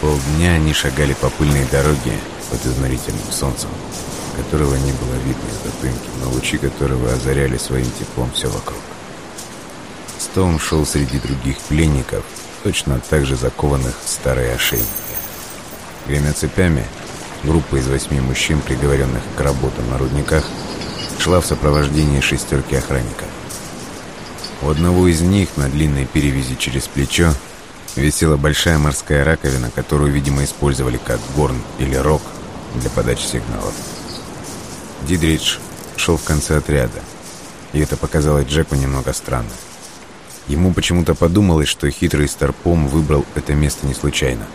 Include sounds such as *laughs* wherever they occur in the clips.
Полдня они шагали по пыльной дороге под изнурительным солнцем, которого не было видно из допынки, но лучи которого озаряли своим теплом все вокруг. Стоун шел среди других пленников, точно так же закованных в старые ошейники. Гремя цепями, группа из восьми мужчин, приговоренных к работам на рудниках, шла в сопровождении шестерки охранников. У одного из них на длинной перевязи через плечо висела большая морская раковина, которую, видимо, использовали как горн или рог для подачи сигналов. Дидридж шел в конце отряда, и это показалось Джеку немного странно. Ему почему-то подумалось, что хитрый Старпом выбрал это место не случайно.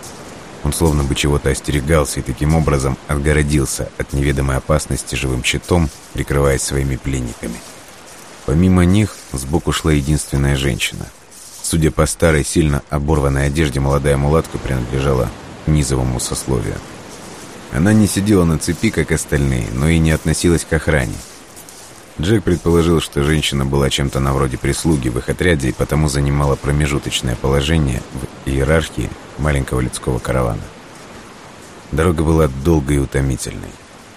Он словно бы чего-то остерегался и таким образом отгородился от неведомой опасности живым щитом, прикрываясь своими пленниками. Помимо них, сбоку шла единственная женщина. Судя по старой, сильно оборванной одежде, молодая мулатка принадлежала низовому сословию. Она не сидела на цепи, как остальные, но и не относилась к охране. Джек предположил, что женщина была чем-то на вроде прислуги в их отряде и потому занимала промежуточное положение в иерархии маленького людского каравана. Дорога была долгой и утомительной.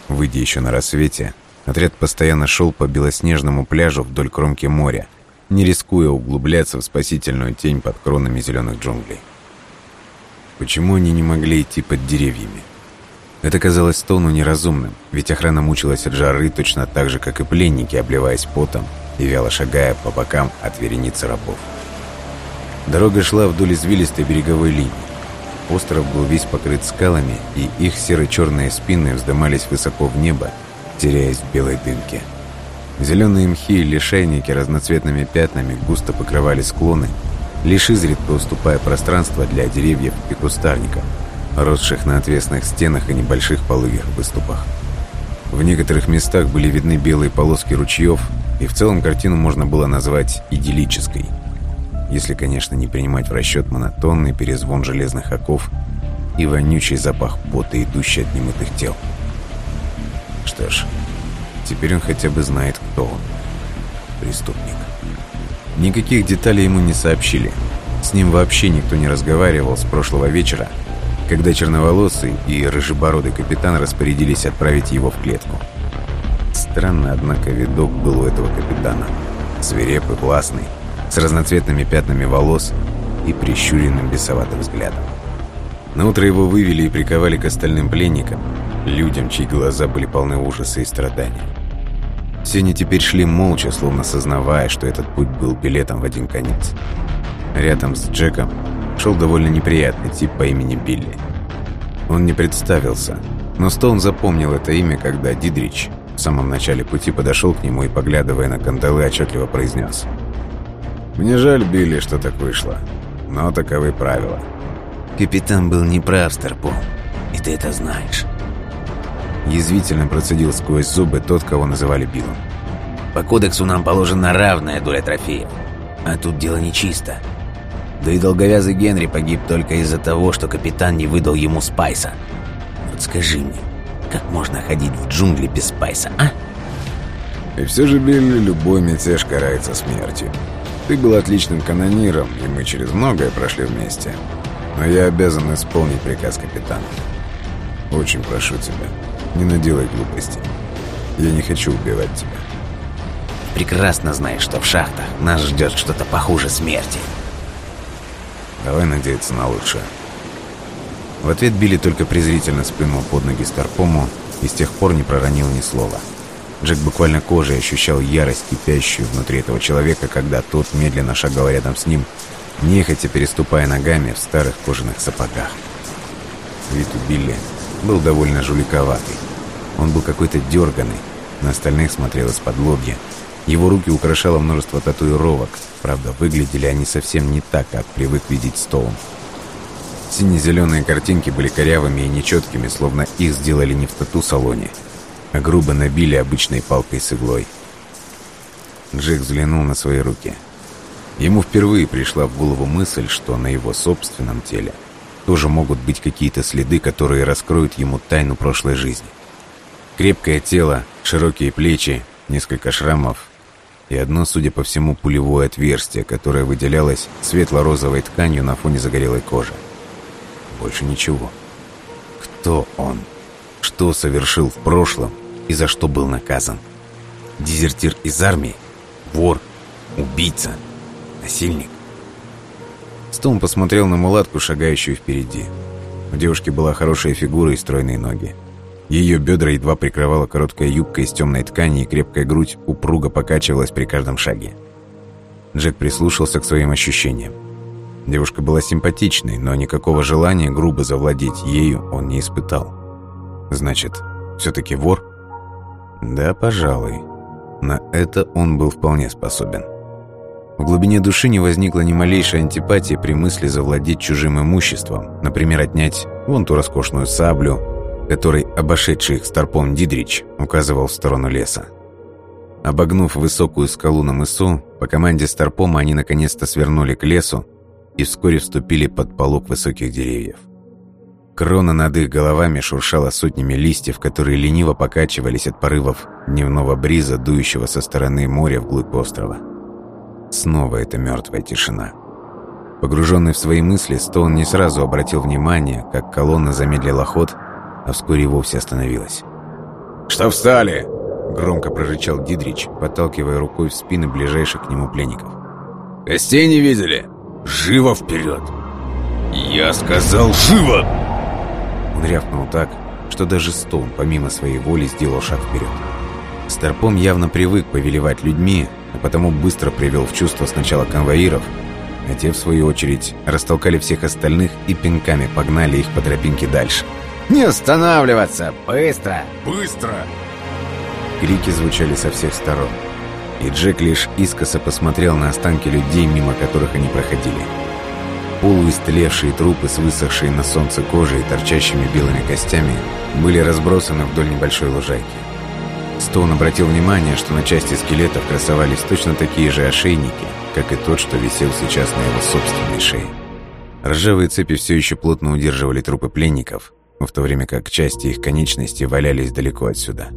Выйдя еще на рассвете, отряд постоянно шел по белоснежному пляжу вдоль кромки моря, не рискуя углубляться в спасительную тень под кронами зеленых джунглей. Почему они не могли идти под деревьями? Это казалось Стоуну неразумным, ведь охрана мучилась от жары точно так же, как и пленники, обливаясь потом и вяло шагая по бокам от вереницы рабов. Дорога шла вдоль извилистой береговой линии. Остров был весь покрыт скалами, и их серо-черные спины вздымались высоко в небо, теряясь в белой дымке. Зеленые мхи и лишайники разноцветными пятнами густо покрывали склоны, лишь изредка уступая пространство для деревьев и кустарников – росших на отвесных стенах и небольших пологих выступах. В некоторых местах были видны белые полоски ручьев, и в целом картину можно было назвать идиллической. Если, конечно, не принимать в расчет монотонный перезвон железных оков и вонючий запах пота, идущий от немытых тел. Что ж, теперь он хотя бы знает, кто он. Преступник. Никаких деталей ему не сообщили. С ним вообще никто не разговаривал с прошлого вечера, когда черноволосый и рыжебородый капитан распорядились отправить его в клетку. Странно, однако, видок был у этого капитана. Свирепый, властный, с разноцветными пятнами волос и прищуренным бесоватым взглядом. Наутро его вывели и приковали к остальным пленникам, людям, чьи глаза были полны ужаса и страдания. Все они теперь шли молча, словно сознавая, что этот путь был билетом в один конец. Рядом с Джеком шел довольно неприятный тип по имени Билли. Он не представился, но Стоун запомнил это имя, когда Дидрич в самом начале пути подошел к нему и, поглядывая на кандалы, отчетливо произнес. «Мне жаль, Билли, что так вышло, но таковы правила». «Капитан был неправ, Старпом, и ты это знаешь». Язвительно процедил сквозь зубы тот, кого называли Биллом. «По кодексу нам положена равная доля трофеев, а тут дело нечисто». Да и долговязый Генри погиб только из-за того, что капитан не выдал ему спайса. Вот скажи мне, как можно ходить в джунгли без спайса, а? И все же, Билли, любой мятеж карается смертью. Ты был отличным канониром, и мы через многое прошли вместе. Но я обязан исполнить приказ капитана. Очень прошу тебя, не наделай глупости. Я не хочу убивать тебя. Прекрасно знаешь, что в шахтах нас ждет что-то похуже смерти. Давай надеяться на лучшее. В ответ Билли только презрительно сплюнул под ноги Старпому и с тех пор не проронил ни слова. Джек буквально кожей ощущал ярость, кипящую внутри этого человека, когда тот медленно шагал рядом с ним, нехотя переступая ногами в старых кожаных сапогах. Вид у Билли был довольно жуликоватый. Он был какой-то дерганый, на остальных смотрел из-под лобья, его руки украшало множество татуировок, правда, выглядели они совсем не так, как привык видеть Стоун. Сине-зеленые картинки были корявыми и нечеткими, словно их сделали не в тату-салоне, а грубо набили обычной палкой с иглой. Джек взглянул на свои руки. Ему впервые пришла в голову мысль, что на его собственном теле тоже могут быть какие-то следы, которые раскроют ему тайну прошлой жизни. Крепкое тело, широкие плечи, несколько шрамов и одно, судя по всему, пулевое отверстие, которое выделялось светло-розовой тканью на фоне загорелой кожи. больше ничего. Кто он? Что совершил в прошлом и за что был наказан? Дезертир из армии? Вор? Убийца? Насильник? Стоун посмотрел на мулатку, шагающую впереди. У девушки была хорошая фигура и стройные ноги. Ее бедра едва прикрывала короткая юбка из темной ткани, и крепкая грудь упруго покачивалась при каждом шаге. Джек прислушался к своим ощущениям. Девушка была симпатичной, но никакого желания грубо завладеть ею он не испытал. Значит, все-таки вор? Да, пожалуй. На это он был вполне способен. В глубине души не возникла ни малейшей антипатии при мысли завладеть чужим имуществом, например, отнять вон ту роскошную саблю, которой обошедший их старпом Дидрич указывал в сторону леса. Обогнув высокую скалу на мысу, по команде старпома они наконец-то свернули к лесу и вскоре вступили под полог высоких деревьев. Крона над их головами шуршала сотнями листьев, которые лениво покачивались от порывов дневного бриза, дующего со стороны моря вглубь острова. Снова эта мертвая тишина. Погруженный в свои мысли, Стоун не сразу обратил внимание, как колонна замедлила ход, а вскоре вовсе остановилась. «Что встали?» — громко прорычал Дидрич, подталкивая рукой в спины ближайших к нему пленников. «Гостей не видели? Живо вперед!» «Я сказал, живо!» Он рявкнул так, что даже Стоун помимо своей воли сделал шаг вперед. Старпом явно привык повелевать людьми, а потому быстро привел в чувство сначала конвоиров, а те, в свою очередь, растолкали всех остальных и пинками погнали их по тропинке дальше. «Не останавливаться! Быстро!» «Быстро!» Крики звучали со всех сторон, и Джек лишь искоса посмотрел на останки людей, мимо которых они проходили. Полуистлевшие трупы с высохшей на солнце кожей и торчащими белыми костями были разбросаны вдоль небольшой лужайки. Стоун обратил внимание, что на части скелетов красовались точно такие же ошейники, как и тот, что висел сейчас на его собственной шее. Ржавые цепи все еще плотно удерживали трупы пленников, в то время как части их конечностей валялись далеко отсюда.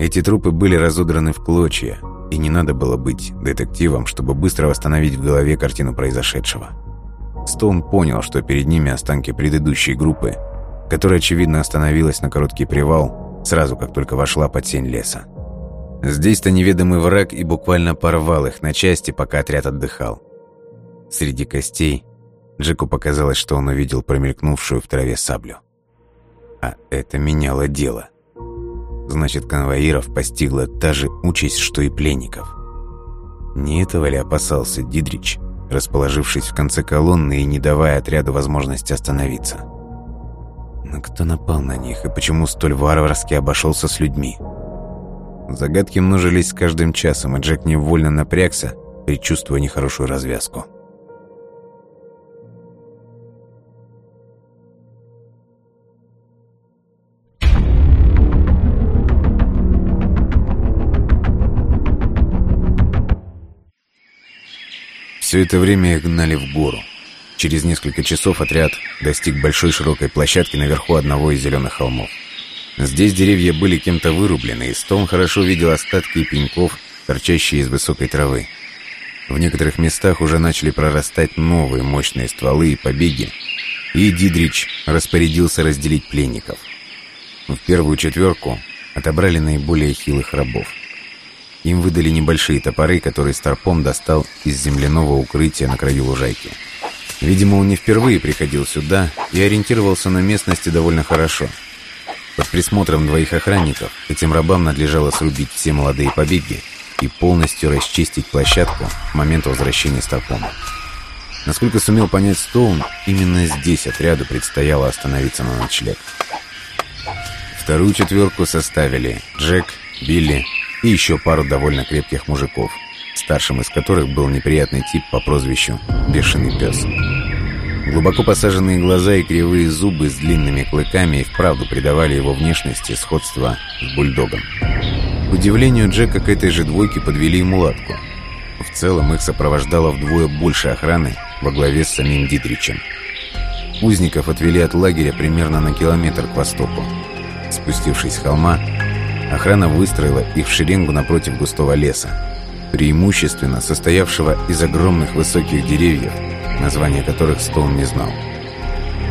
Эти трупы были разодраны в клочья, и не надо было быть детективом, чтобы быстро восстановить в голове картину произошедшего. Стоун понял, что перед ними останки предыдущей группы, которая, очевидно, остановилась на короткий привал, сразу как только вошла под сень леса. Здесь-то неведомый враг и буквально порвал их на части, пока отряд отдыхал. Среди костей Джеку показалось, что он увидел промелькнувшую в траве саблю. А это меняло дело. Значит, конвоиров постигла та же участь, что и пленников. Не этого ли опасался Дидрич, расположившись в конце колонны и не давая отряду возможности остановиться? Но кто напал на них и почему столь варварски обошелся с людьми? Загадки множились с каждым часом, и Джек невольно напрягся, предчувствуя нехорошую развязку. Все это время их гнали в гору. Через несколько часов отряд достиг большой широкой площадки наверху одного из зеленых холмов. Здесь деревья были кем-то вырублены, и Стоун хорошо видел остатки пеньков, торчащие из высокой травы. В некоторых местах уже начали прорастать новые мощные стволы и побеги, и Дидрич распорядился разделить пленников. В первую четверку отобрали наиболее хилых рабов. Им выдали небольшие топоры, которые Старпом достал из земляного укрытия на краю лужайки. Видимо, он не впервые приходил сюда и ориентировался на местности довольно хорошо. Под присмотром двоих охранников этим рабам надлежало срубить все молодые побеги и полностью расчистить площадку к моменту возвращения Старпома. Насколько сумел понять Стоун, именно здесь отряду предстояло остановиться на ночлег. Вторую четверку составили Джек, Билли и еще пару довольно крепких мужиков, старшим из которых был неприятный тип по прозвищу «Бешеный пес». Глубоко посаженные глаза и кривые зубы с длинными клыками и вправду придавали его внешности сходство с бульдогом. К удивлению Джека к этой же двойке подвели и мулатку. В целом их сопровождало вдвое больше охраны во главе с самим Дитричем. Узников отвели от лагеря примерно на километр к востоку. Спустившись с холма, Охрана выстроила их в шеренгу напротив густого леса, преимущественно состоявшего из огромных высоких деревьев, названия которых Стоун не знал.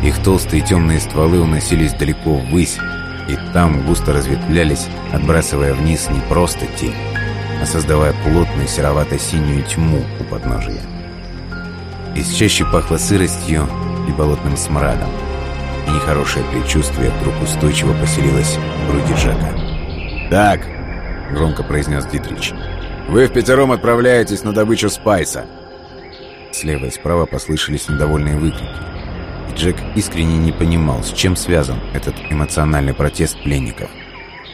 Их толстые темные стволы уносились далеко ввысь, и там густо разветвлялись, отбрасывая вниз не просто тень, а создавая плотную серовато-синюю тьму у подножия. Из чаще пахло сыростью и болотным смрадом, и нехорошее предчувствие вдруг устойчиво поселилось в груди Джека. «Так», — громко произнес Дитрич, — «вы в пятером отправляетесь на добычу спайса». Слева и справа послышались недовольные выкрики. И Джек искренне не понимал, с чем связан этот эмоциональный протест пленников.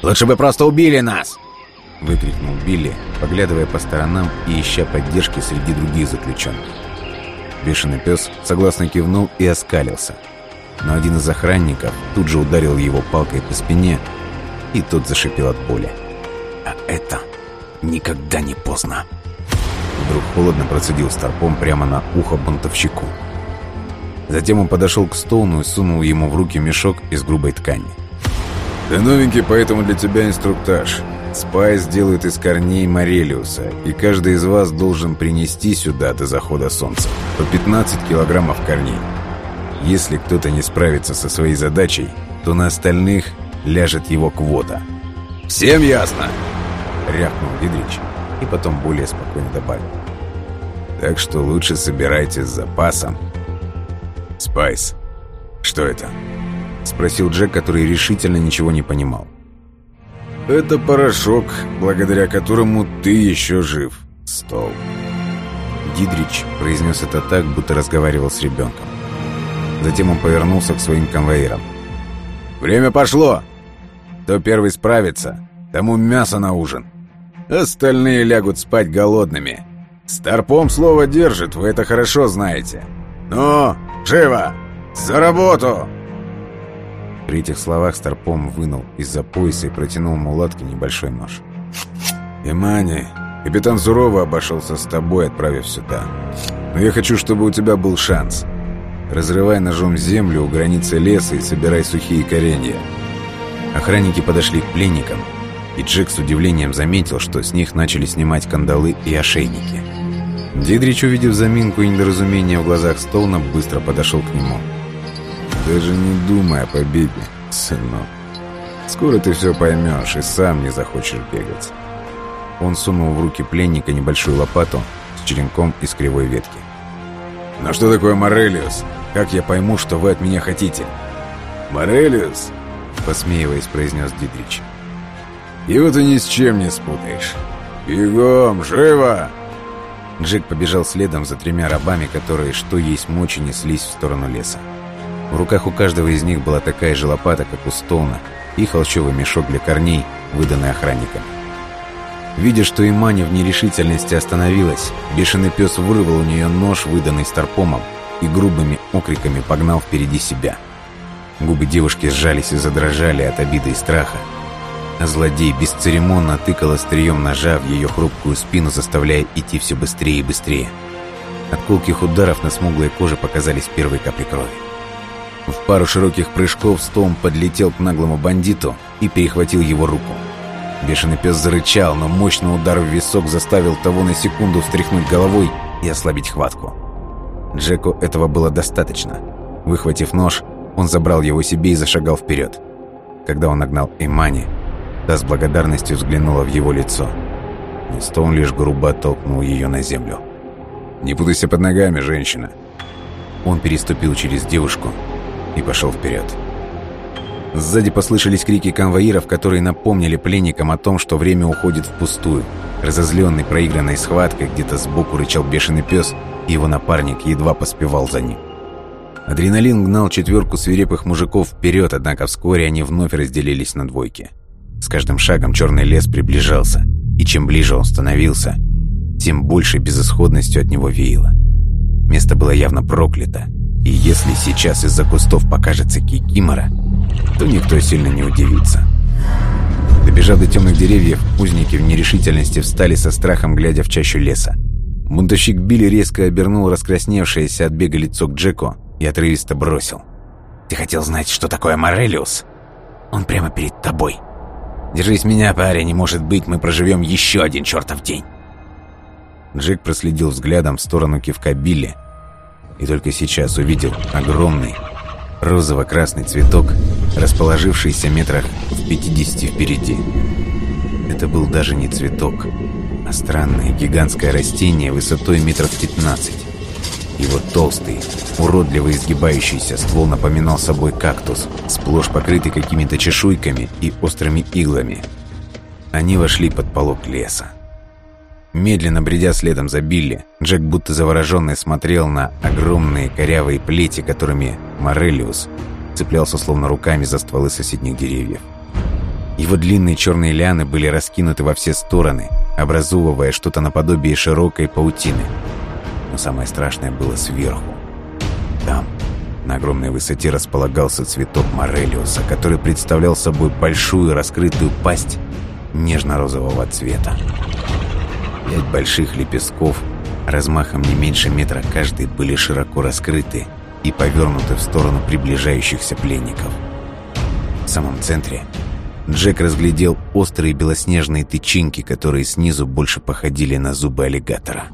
«Лучше бы просто убили нас!» Выкрикнул Билли, поглядывая по сторонам и ища поддержки среди других заключенных. Бешеный пес согласно кивнул и оскалился. Но один из охранников тут же ударил его палкой по спине, и тот зашипел от боли. «А это никогда не поздно!» Вдруг холодно процедил старпом прямо на ухо бунтовщику. Затем он подошел к Стоуну и сунул ему в руки мешок из грубой ткани. «Ты новенький, поэтому для тебя инструктаж. Спайс делают из корней Морелиуса, и каждый из вас должен принести сюда до захода солнца по 15 килограммов корней. Если кто-то не справится со своей задачей, то на остальных ляжет его квота. Всем ясно?» Рявкнул Дидрич и потом более спокойно добавил. «Так что лучше собирайте с запасом». «Спайс, что это?» Спросил Джек, который решительно ничего не понимал. «Это порошок, благодаря которому ты еще жив, Стоун». Дидрич произнес это так, будто разговаривал с ребенком. Затем он повернулся к своим конвоирам. «Время пошло! Кто первый справится, тому мясо на ужин. Остальные лягут спать голодными. Старпом слово держит, вы это хорошо знаете. Ну, живо! За работу!» При этих словах Старпом вынул из-за пояса и протянул мулатке небольшой нож. «Имани, капитан сурово обошелся с тобой, отправив сюда. Но я хочу, чтобы у тебя был шанс. Разрывай ножом землю у границы леса и собирай сухие коренья». Охранники подошли к пленникам, и Джек с удивлением заметил, что с них начали снимать кандалы и ошейники. Дидрич, увидев заминку и недоразумение в глазах Стоуна, быстро подошел к нему. «Даже не думай о побеге, сынок. Скоро ты все поймешь и сам не захочешь бегать». Он сунул в руки пленника небольшую лопату с черенком из кривой ветки. «Но что такое Морелиус? Как я пойму, что вы от меня хотите?» «Морелиус?» Посмеиваясь, произнес Дидрич. «Его ты ни с чем не спутаешь. Бегом, живо!» Джек побежал следом за тремя рабами, которые, что есть мочи, неслись в сторону леса. В руках у каждого из них была такая же лопата, как у Стоуна, и холщовый мешок для корней, выданный охранникам. Видя, что Имани в нерешительности остановилась, бешеный пес вырвал у нее нож, выданный Старпомом, и грубыми окриками погнал впереди себя. Губы девушки сжались и задрожали от обиды и страха. А злодей бесцеремонно тыкал острием ножа в ее хрупкую спину, заставляя идти все быстрее и быстрее. От колких ударов на смуглой коже показались первые капли крови. В пару широких прыжков Стоун подлетел к наглому бандиту и перехватил его руку. Бешеный пес зарычал, но мощный удар в висок заставил того на секунду встряхнуть головой и ослабить хватку. Джеку этого было достаточно. Выхватив нож, он забрал его себе и зашагал вперед. Когда он нагнал Имани, та с благодарностью взглянула в его лицо. Но Стоун лишь грубо оттолкнул ее на землю. «Не путайся под ногами, женщина!» Он переступил через девушку и пошел вперед. Сзади послышались крики конвоиров, которые напомнили пленникам о том, что время уходит впустую. Разозленный проигранной схваткой, где-то сбоку рычал бешеный пес, и его напарник едва поспевал за ним. Адреналин гнал четверку свирепых мужиков вперед, однако вскоре они вновь разделились на двойки. С каждым шагом черный лес приближался, и чем ближе он становился, тем больше безысходностью от него веяло. Место было явно проклято, и если сейчас из-за кустов покажется Кикимора, то никто сильно не удивится. Добежав до темных деревьев, узники в нерешительности встали со страхом, глядя в чащу леса. Бунтовщик Билли резко обернул раскрасневшееся от бега лицо к Джеку и отрывисто бросил. «Ты хотел знать, что такое Морелиус? Он прямо перед тобой. Держись меня, парень, не может быть, мы проживем еще один чертов день». Джек проследил взглядом в сторону кивка Билли и только сейчас увидел огромный, розово-красный цветок, расположившийся метрах в 50 впереди. Это был даже не цветок, а странное гигантское растение высотой метров 15. Его толстый, уродливо изгибающийся ствол напоминал собой кактус, сплошь покрытый какими-то чешуйками и острыми иглами. Они вошли под полог леса. Медленно бредя следом за Билли, Джек будто завороженный смотрел на огромные корявые плети, которыми Морелиус цеплялся словно руками за стволы соседних деревьев. Его длинные черные лианы были раскинуты во все стороны, образовывая что-то наподобие широкой паутины. Самое страшное было сверху. Там, на огромной высоте, располагался цветок Морелиуса, который представлял собой большую раскрытую пасть нежно-розового цвета. Пять больших лепестков, размахом не меньше метра каждый, были широко раскрыты и повернуты в сторону приближающихся пленников. В самом центре Джек разглядел острые белоснежные тычинки, которые снизу больше походили на зубы аллигатора.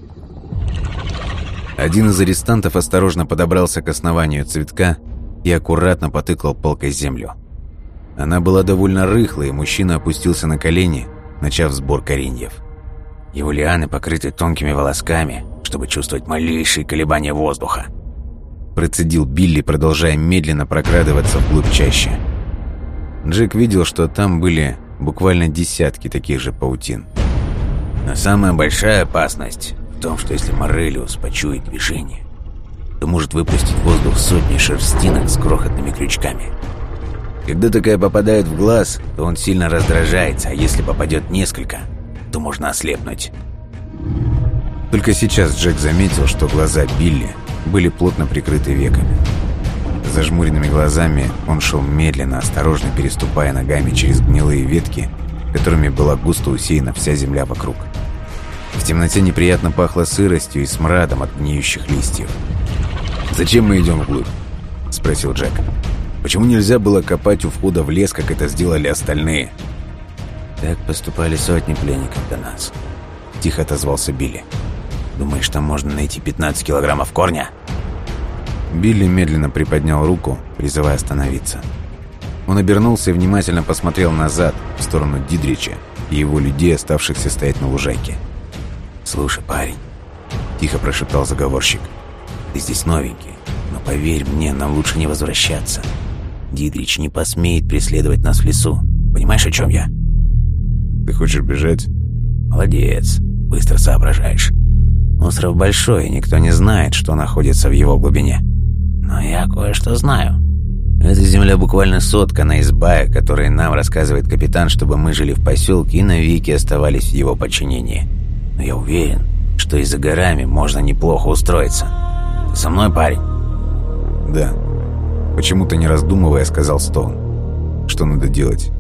Один из арестантов осторожно подобрался к основанию цветка и аккуратно потыкал палкой землю. Она была довольно рыхлой, и мужчина опустился на колени, начав сбор кореньев. Его лианы покрыты тонкими волосками, чтобы чувствовать малейшие колебания воздуха. Процедил Билли, продолжая медленно прокрадываться вглубь чаще. Джек видел, что там были буквально десятки таких же паутин. Но самая большая опасность том, что если Морелиус почует движение, то может выпустить воздух сотни шерстинок с крохотными крючками. Когда такая попадает в глаз, то он сильно раздражается, а если попадет несколько – то можно ослепнуть. Только сейчас Джек заметил, что глаза Билли были плотно прикрыты веками. Зажмуренными глазами он шел медленно, осторожно переступая ногами через гнилые ветки, которыми была густо усеяна вся земля вокруг. В темноте неприятно пахло сыростью и смрадом от гниющих листьев. «Зачем мы идем вглубь?» – спросил Джек. «Почему нельзя было копать у входа в лес, как это сделали остальные?» «Так поступали сотни пленников до нас», — тихо отозвался Билли. «Думаешь, там можно найти 15 килограммов корня?» Билли медленно приподнял руку, призывая остановиться. Он обернулся и внимательно посмотрел назад, в сторону Дидрича и его людей, оставшихся стоять на лужайке. «Слушай, парень», — тихо прошептал заговорщик, — «ты здесь новенький, но поверь мне, нам лучше не возвращаться. Дидрич не посмеет преследовать нас в лесу. Понимаешь, о чем я?» Ты хочешь бежать? Молодец. Быстро соображаешь. Остров большой, и никто не знает, что находится в его глубине. Но я кое-что знаю. Эта земля буквально соткана из баек, которые нам рассказывает капитан, чтобы мы жили в поселке и навеки оставались в его подчинении. Но я уверен, что и за горами можно неплохо устроиться. Ты со мной, парень? Да. Почему-то не раздумывая, сказал Стоун. Что надо делать?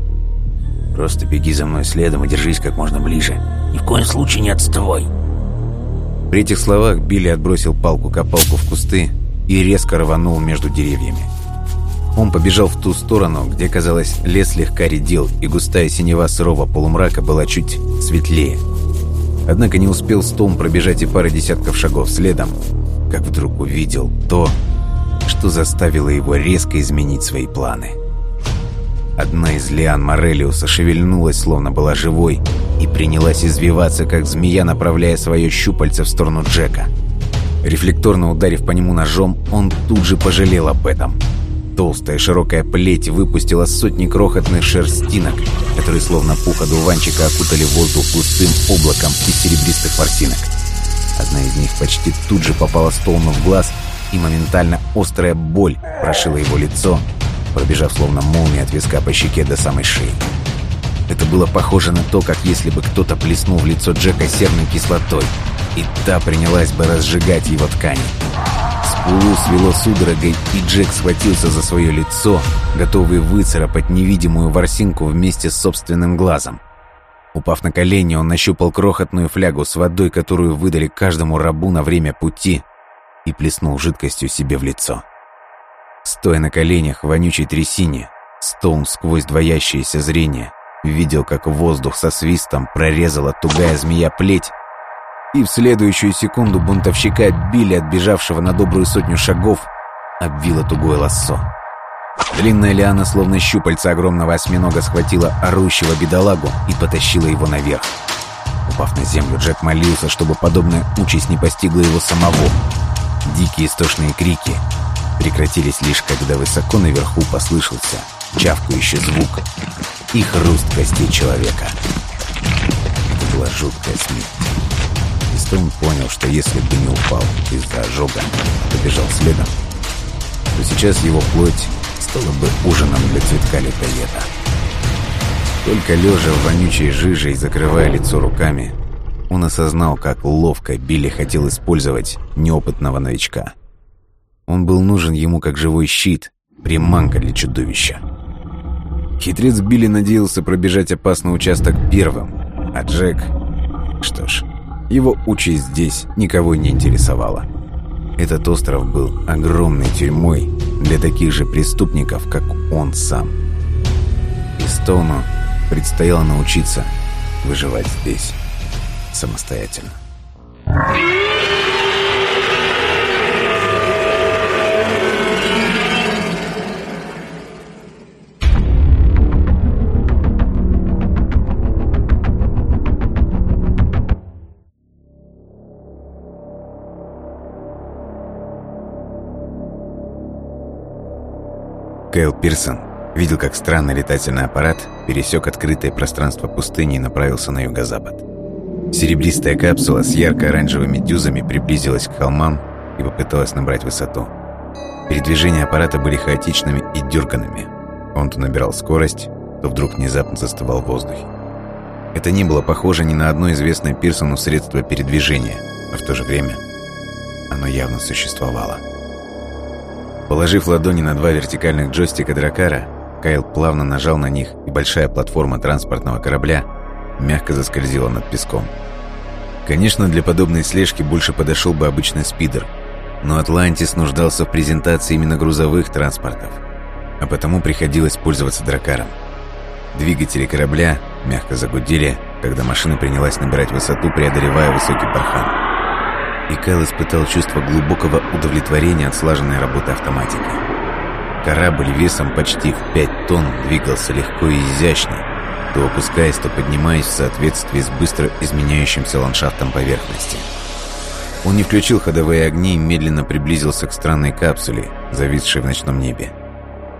Просто беги за мной следом и держись как можно ближе. Ни в коем случае не отставай. При этих словах Билли отбросил палку-копалку в кусты и резко рванул между деревьями. Он побежал в ту сторону, где, казалось, лес слегка редел, и густая синева сырого полумрака была чуть светлее. Однако не успел Стоун пробежать и пары десятков шагов следом, как вдруг увидел то, что заставило его резко изменить свои планы. Одна из лиан Морелиуса шевельнулась, словно была живой, и принялась извиваться, как змея, направляя свое щупальце в сторону Джека. Рефлекторно ударив по нему ножом, он тут же пожалел об этом. Толстая широкая плеть выпустила сотни крохотных шерстинок, которые словно пух одуванчика окутали воздух густым облаком из серебристых ворсинок. Одна из них почти тут же попала Стоуну в глаз, и моментально острая боль прошила его лицо, пробежав словно молния от виска по щеке до самой шеи. Это было похоже на то, как если бы кто-то плеснул в лицо Джека серной кислотой, и та принялась бы разжигать его ткани. Скулу свело судорогой, и Джек схватился за свое лицо, готовый выцарапать невидимую ворсинку вместе с собственным глазом. Упав на колени, он нащупал крохотную флягу с водой, которую выдали каждому рабу на время пути, и плеснул жидкостью себе в лицо. Стоя на коленях в вонючей трясине, Стоун сквозь двоящееся зрение видел, как воздух со свистом прорезала тугая змея-плеть, и в следующую секунду бунтовщика Билли, отбежавшего на добрую сотню шагов, обвило тугое лассо. Длинная лиана, словно щупальца огромного осьминога, схватила орущего бедолагу и потащила его наверх. Упав на землю, Джек молился, чтобы подобная участь не постигла его самого. Дикие истошные крики прекратились лишь, когда высоко наверху послышался чавкающий звук и хруст костей человека. Это была жуткая смерть. И Стоун понял, что если бы не упал из-за ожога, побежал следом, то сейчас его плоть стала бы ужином для цветка летоеда. Только лежа в вонючей жиже и закрывая лицо руками, он осознал, как ловко Билли хотел использовать неопытного новичка. Он был нужен ему как живой щит, приманка для чудовища. Хитрец Билли надеялся пробежать опасный участок первым, а Джек... Что ж, его участь здесь никого не интересовала. Этот остров был огромной тюрьмой для таких же преступников, как он сам. И Стоуну предстояло научиться выживать здесь самостоятельно. Кэл Пирсон видел, как странный летательный аппарат пересек открытое пространство пустыни и направился на юго-запад. Серебристая капсула с ярко-оранжевыми дюзами приблизилась к холмам и попыталась набрать высоту. Передвижения аппарата были хаотичными и дерганными. Он то набирал скорость, то вдруг внезапно застывал в воздухе. Это не было похоже ни на одно известное Пирсону средство передвижения, но в то же время оно явно существовало. Положив ладони на два вертикальных джойстика Дракара, Кайл плавно нажал на них, и большая платформа транспортного корабля мягко заскользила над песком. Конечно, для подобной слежки больше подошел бы обычный спидер, но Атлантис нуждался в презентации именно грузовых транспортов, а потому приходилось пользоваться Дракаром. Двигатели корабля мягко загудели, когда машина принялась набирать высоту, преодолевая высокий бархан и Кайл испытал чувство глубокого удовлетворения от слаженной работы автоматики. Корабль весом почти в 5 тонн двигался легко и изящно, то опускаясь, то поднимаясь в соответствии с быстро изменяющимся ландшафтом поверхности. Он не включил ходовые огни и медленно приблизился к странной капсуле, зависшей в ночном небе.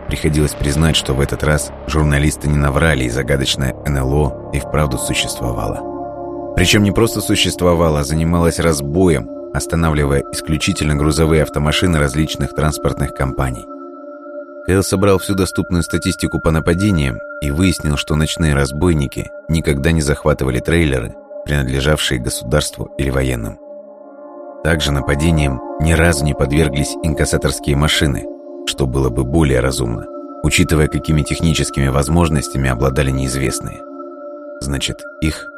Приходилось признать, что в этот раз журналисты не наврали, и загадочное НЛО и вправду существовало. Причем не просто существовало, а занималось разбоем, останавливая исключительно грузовые автомашины различных транспортных компаний. Кэл собрал всю доступную статистику по нападениям и выяснил, что ночные разбойники никогда не захватывали трейлеры, принадлежавшие государству или военным. Также нападениям ни разу не подверглись инкассаторские машины, что было бы более разумно, учитывая, какими техническими возможностями обладали неизвестные. Значит, их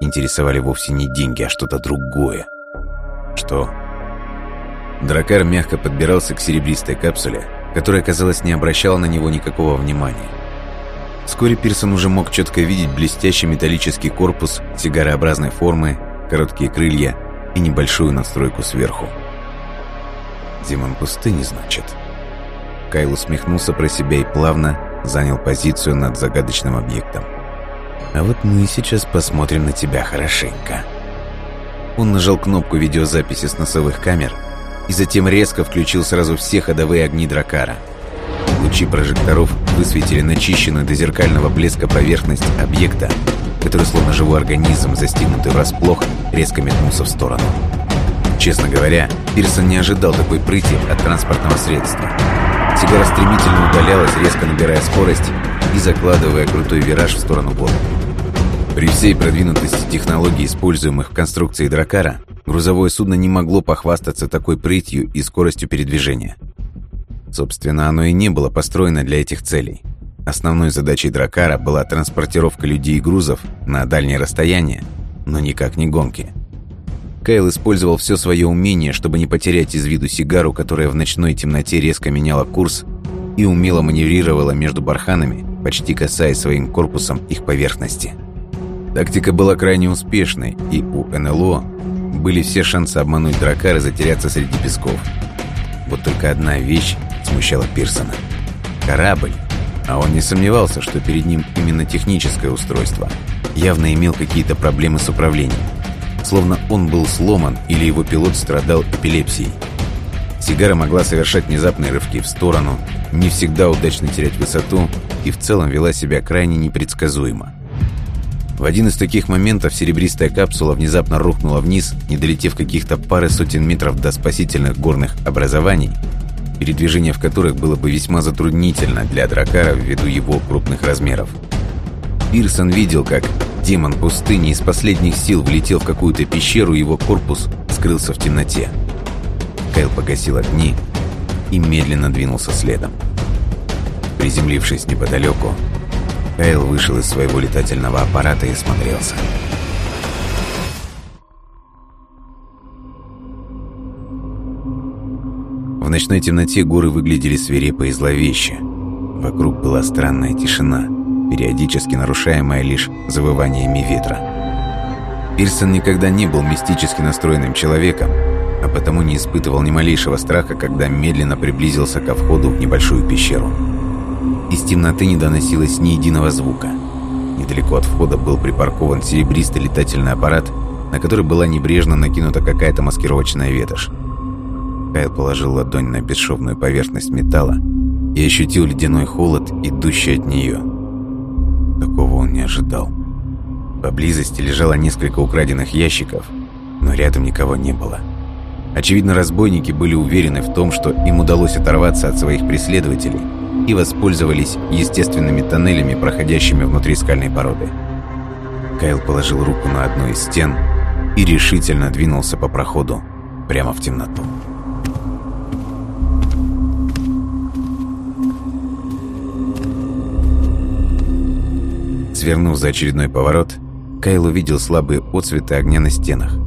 интересовали вовсе не деньги, а что-то другое – что? Дракар мягко подбирался к серебристой капсуле, которая, казалось, не обращала на него никакого внимания. Вскоре Пирсон уже мог четко видеть блестящий металлический корпус сигарообразной формы, короткие крылья и небольшую настройку сверху. «Демон пустыни, значит?» Кайл усмехнулся про себя и плавно занял позицию над загадочным объектом. «А вот мы сейчас посмотрим на тебя хорошенько». Он нажал кнопку видеозаписи с носовых камер и затем резко включил сразу все ходовые огни Дракара. Лучи прожекторов высветили начищенную до зеркального блеска поверхность объекта, который, словно живой организм, застигнутый врасплох, резко метнулся в сторону. Честно говоря, Пирсон не ожидал такой прыти от транспортного средства. Сигара стремительно удалялась, резко набирая скорость и закладывая крутой вираж в сторону города. При всей продвинутости технологий, используемых в конструкции Дракара, грузовое судно не могло похвастаться такой прытью и скоростью передвижения. Собственно, оно и не было построено для этих целей. Основной задачей Дракара была транспортировка людей и грузов на дальние расстояния, но никак не гонки. Кайл использовал все свое умение, чтобы не потерять из виду сигару, которая в ночной темноте резко меняла курс и умело маневрировала между барханами, почти касаясь своим корпусом их поверхности. Тактика была крайне успешной, и у НЛО были все шансы обмануть Дракар и затеряться среди песков. Вот только одна вещь смущала Пирсона. Корабль, а он не сомневался, что перед ним именно техническое устройство, явно имел какие-то проблемы с управлением. Словно он был сломан или его пилот страдал эпилепсией. Сигара могла совершать внезапные рывки в сторону, не всегда удачно терять высоту и в целом вела себя крайне непредсказуемо. В один из таких моментов серебристая капсула внезапно рухнула вниз, не долетев каких-то пары сотен метров до спасительных горных образований, передвижение в которых было бы весьма затруднительно для Дракара ввиду его крупных размеров. Пирсон видел, как демон пустыни из последних сил влетел в какую-то пещеру, его корпус скрылся в темноте. Кайл погасил огни и медленно двинулся следом. Приземлившись неподалеку, Кайл вышел из своего летательного аппарата и смотрелся. В ночной темноте горы выглядели свирепо и зловеще. Вокруг была странная тишина, периодически нарушаемая лишь завываниями ветра. Пирсон никогда не был мистически настроенным человеком, а потому не испытывал ни малейшего страха, когда медленно приблизился ко входу в небольшую пещеру. Из темноты не доносилось ни единого звука. Недалеко от входа был припаркован серебристый летательный аппарат, на который была небрежно накинута какая-то маскировочная ветошь. Кайл положил ладонь на бесшовную поверхность металла и ощутил ледяной холод, идущий от нее. Такого он не ожидал. Поблизости лежало несколько украденных ящиков, но рядом никого не было. Очевидно, разбойники были уверены в том, что им удалось оторваться от своих преследователей и воспользовались естественными тоннелями, проходящими внутри скальной породы. Кайл положил руку на одну из стен и решительно двинулся по проходу прямо в темноту. Свернув за очередной поворот, Кайл увидел слабые отцветы огня на стенах.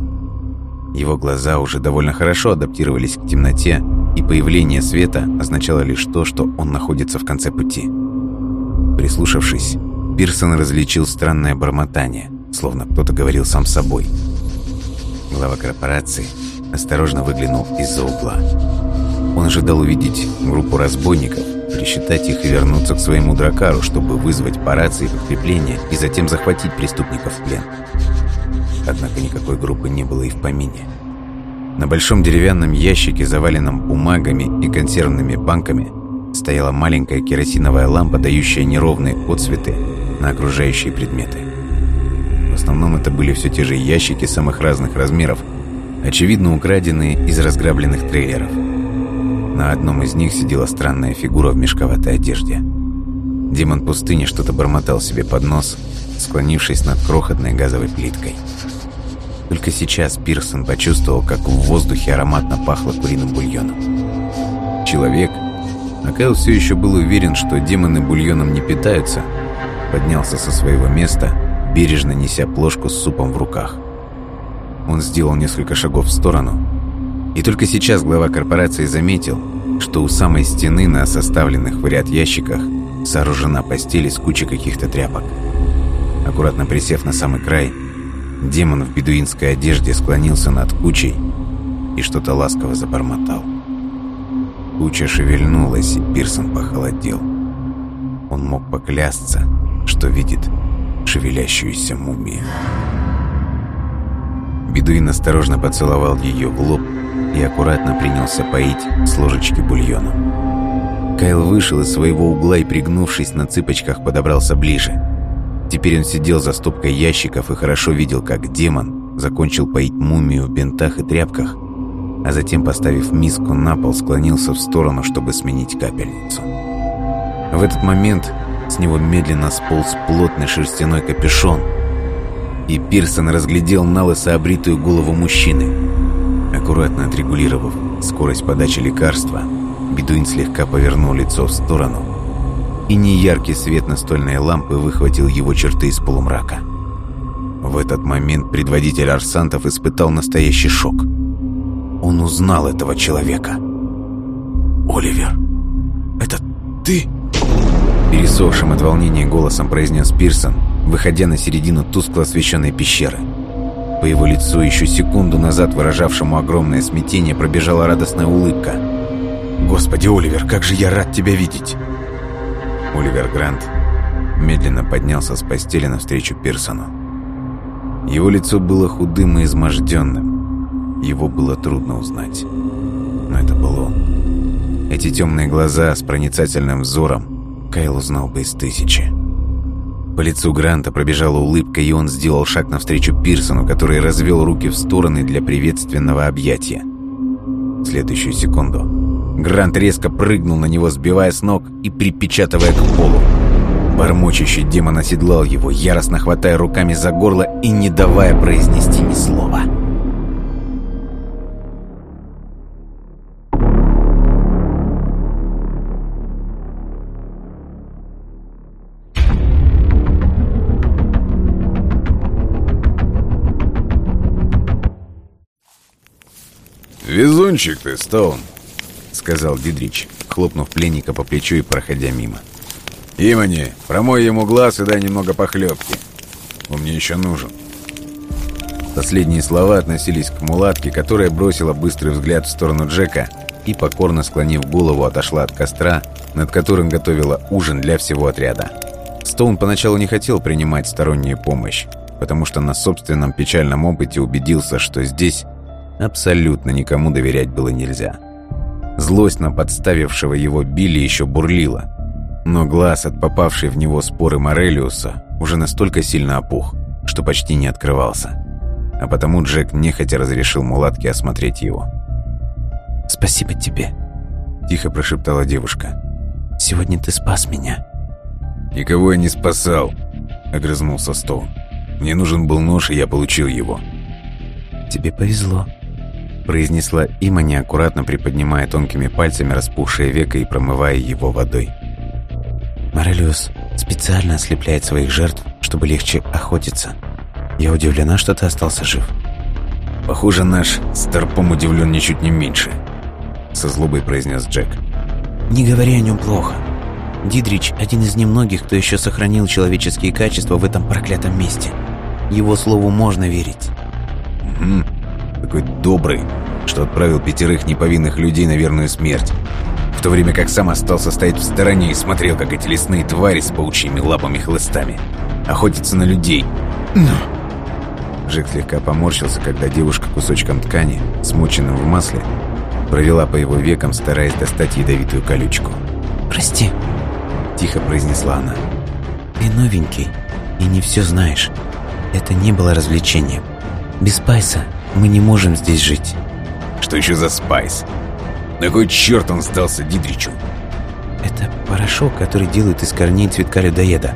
Его глаза уже довольно хорошо адаптировались к темноте, и появление света означало лишь то, что он находится в конце пути. Прислушавшись, Пирсон различил странное бормотание, словно кто-то говорил сам с собой. Глава корпорации осторожно выглянул из-за угла. Он ожидал увидеть группу разбойников, пересчитать их и вернуться к своему дракару, чтобы вызвать по рации подкрепление и затем захватить преступников в плен. Однако никакой группы не было и в помине. На большом деревянном ящике, заваленном бумагами и консервными банками, стояла маленькая керосиновая лампа, дающая неровные отсветы на окружающие предметы. В основном это были все те же ящики самых разных размеров, очевидно украденные из разграбленных трейлеров. На одном из них сидела странная фигура в мешковатой одежде. Демон пустыни что-то бормотал себе под нос, склонившись над крохотной газовой плиткой. Только сейчас Пирсон почувствовал, как в воздухе ароматно пахло куриным бульоном. Человек, а Кайл все еще был уверен, что демоны бульоном не питаются, поднялся со своего места, бережно неся плошку с супом в руках. Он сделал несколько шагов в сторону, и только сейчас глава корпорации заметил, что у самой стены на составленных в ряд ящиках сооружена постель из кучи каких-то тряпок. Аккуратно присев на самый край, демон в бедуинской одежде склонился над кучей и что-то ласково забормотал. Куча шевельнулась, и Пирсон похолодел. Он мог поклясться, что видит шевелящуюся мумию. Бедуин осторожно поцеловал ее в лоб и аккуратно принялся поить с ложечки бульоном. Кайл вышел из своего угла и, пригнувшись на цыпочках, подобрался ближе. Теперь он сидел за стопкой ящиков и хорошо видел, как демон закончил поить мумию в бинтах и тряпках, а затем, поставив миску на пол, склонился в сторону, чтобы сменить капельницу. В этот момент с него медленно сполз плотный шерстяной капюшон, и Пирсон разглядел налысо обритую голову мужчины. Аккуратно отрегулировав скорость подачи лекарства, бедуин слегка повернул лицо в сторону, и неяркий свет настольной лампы выхватил его черты из полумрака. В этот момент предводитель Арсантов испытал настоящий шок. Он узнал этого человека. «Оливер, это ты?» Пересохшим от волнения голосом произнес Пирсон, выходя на середину тускло освещенной пещеры. По его лицу, еще секунду назад выражавшему огромное смятение, пробежала радостная улыбка. «Господи, Оливер, как же я рад тебя видеть!» Оливер Грант медленно поднялся с постели навстречу Пирсону. Его лицо было худым и изможденным. Его было трудно узнать. Но это был он. Эти темные глаза с проницательным взором Кайл узнал бы из тысячи. По лицу Гранта пробежала улыбка, и он сделал шаг навстречу Пирсону, который развел руки в стороны для приветственного объятия. Следующую секунду Грант резко прыгнул на него, сбивая с ног и припечатывая к полу. Бормочущий демон оседлал его, яростно хватая руками за горло и не давая произнести ни слова. «Везунчик ты, Стоун!» — сказал Дидрич, хлопнув пленника по плечу и проходя мимо. «Имани, промой ему глаз и дай немного похлебки. Он мне еще нужен». Последние слова относились к мулатке, которая бросила быстрый взгляд в сторону Джека и, покорно склонив голову, отошла от костра, над которым готовила ужин для всего отряда. Стоун поначалу не хотел принимать стороннюю помощь, потому что на собственном печальном опыте убедился, что здесь абсолютно никому доверять было нельзя. Злость на подставившего его Билли еще бурлила, но глаз от попавшей в него споры Морелиуса уже настолько сильно опух, что почти не открывался. А потому Джек нехотя разрешил мулатке осмотреть его. «Спасибо тебе», – тихо прошептала девушка. «Сегодня ты спас меня». «Никого я не спасал», – огрызнулся Стоун. «Мне нужен был нож, и я получил его». «Тебе повезло», произнесла Има, неаккуратно приподнимая тонкими пальцами распухшее веко и промывая его водой. Морелиус специально ослепляет своих жертв, чтобы легче охотиться. Я удивлена, что ты остался жив. Похоже, наш Старпом удивлен ничуть не меньше, со злобой произнес Джек. Не говори о нем плохо. Дидрич – один из немногих, кто еще сохранил человеческие качества в этом проклятом месте. Его слову можно верить. Угу. Такой добрый, что отправил пятерых неповинных людей на верную смерть в то время как сам остался стоять в стороне и смотрел, как эти лесные твари с паучьими лапами-хлыстами охотятся на людей. Но... Джек слегка поморщился, когда девушка кусочком ткани, смоченным в масле, провела по его векам, стараясь достать ядовитую колючку. «Прости», — тихо произнесла она. «Ты новенький и не все знаешь. Это не было развлечением. Без Спайса мы не можем здесь жить». «Что еще за Спайс?» На кой черт он сдался Дидричу? Это порошок, который делают из корней цветка людоеда.